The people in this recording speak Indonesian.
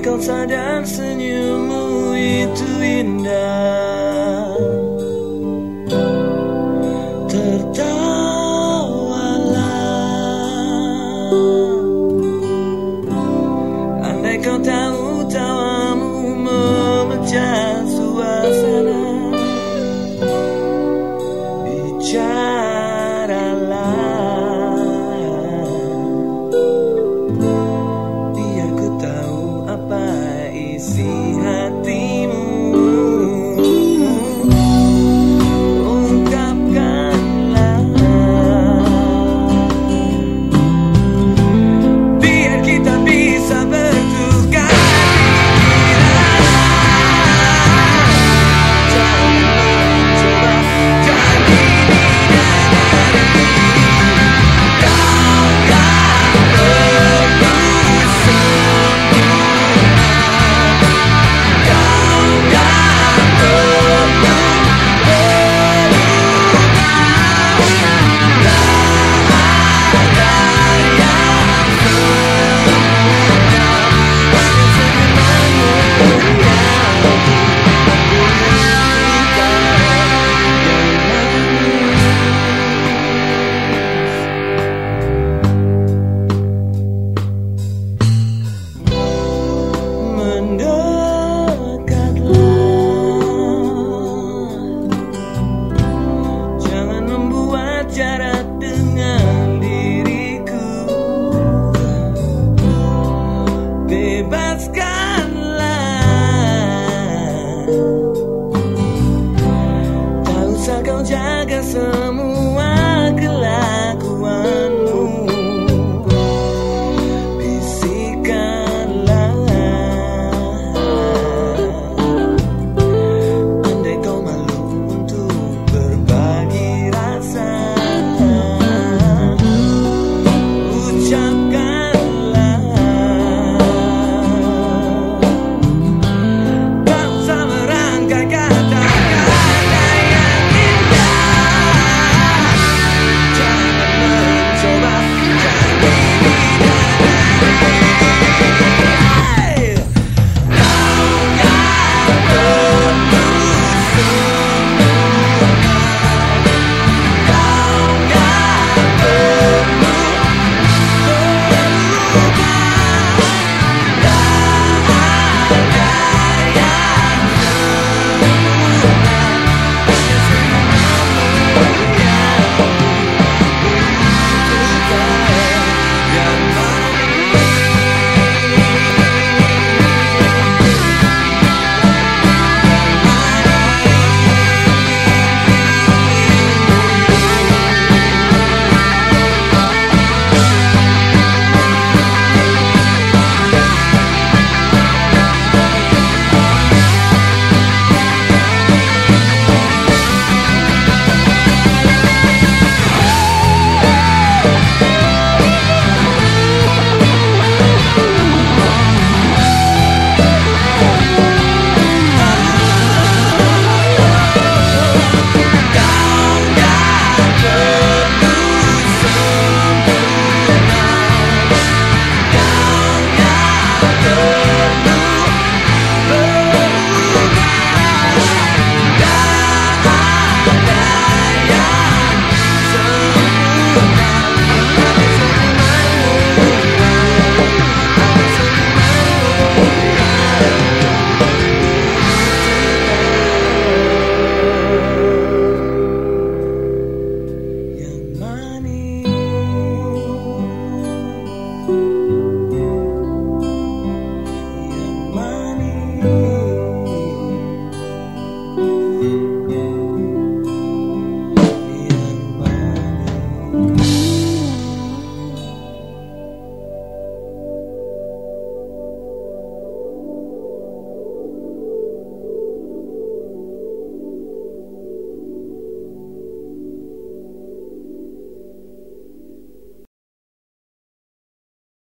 Kau sadar senyummu itu indah. Asal kau jaga semua.